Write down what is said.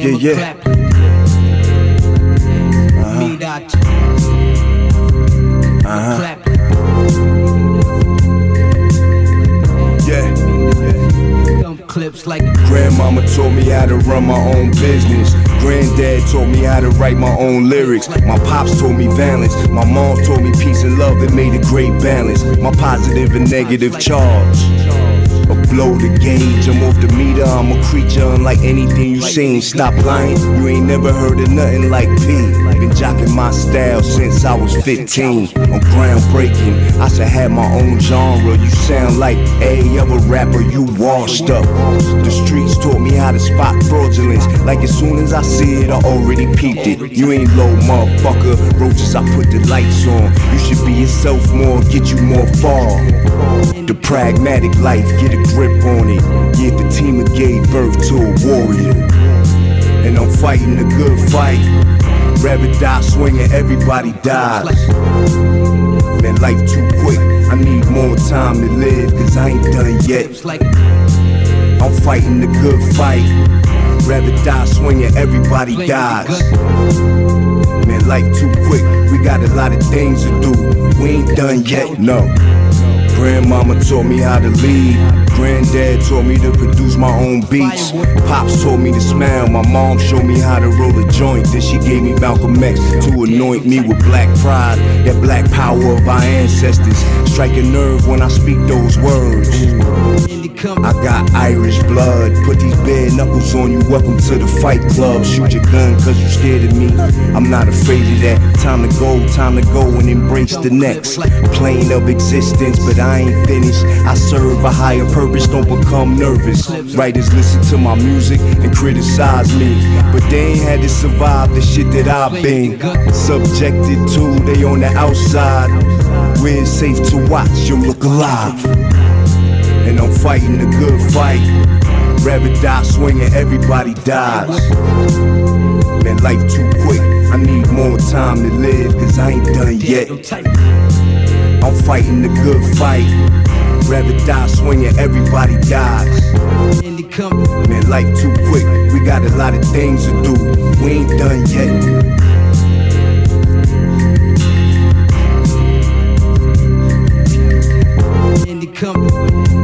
yeah. Yeah. Uh-huh. Uh-huh. clips like Grandmama taught me how to run my own business. Granddad taught me how to write my own lyrics. My pops taught me balance. My mom taught me peace and love. It made a great balance. My positive and negative charge. I blow the gauge, I'm off the meter, I'm a creature unlike anything you seen. Stop lying, you ain't never heard of nothing like P. Been jocking my style since I was 15. I'm groundbreaking, I should have my own genre. You sound like a other rapper, you washed up. The streets taught me how to spot fraudulence. Like as soon as I see it, I already peeped it. You ain't low, motherfucker. Roaches, I put the lights on. You should be yourself more, get you more far. The pragmatic life, get a grip on it. Yeah, the team gave birth to a warrior. And I'm fighting a good fight. Rather die swinging, everybody dies. Man, life too quick. I need more time to live, cause I ain't done yet. I'm fighting the good fight. Rather die swinging, everybody dies. Man, life too quick. We got a lot of things to do. We ain't done yet, no. Grandmama taught me how to lead. Granddad taught me to produce my own beats. Pops taught me to smile. My mom showed me how to roll a joint. Then she gave me Malcolm X to anoint me with black pride. That black power of our ancestors. Strike a nerve when I speak those words. I got Irish blood. Put these bare knuckles on you. Welcome to the fight club. Shoot your gun cause you scared of me. I'm not afraid of that. Time to go, time to go and embrace the next plane of existence. But I I ain't finished. I serve a higher purpose, don't become nervous. Writers listen to my music and criticize me, but they ain't had to survive the shit that I've been subjected to. They on the outside, where it's safe to watch you look alive. And I'm fighting a good fight. Rather die swinging, everybody dies. Man, life too quick. I need more time to live, cause I ain't done yet. I'm fighting the good fight. Rather die swinging, everybody dies. In the company. Man, life too quick. We got a lot of things to do. We ain't done yet. In the company.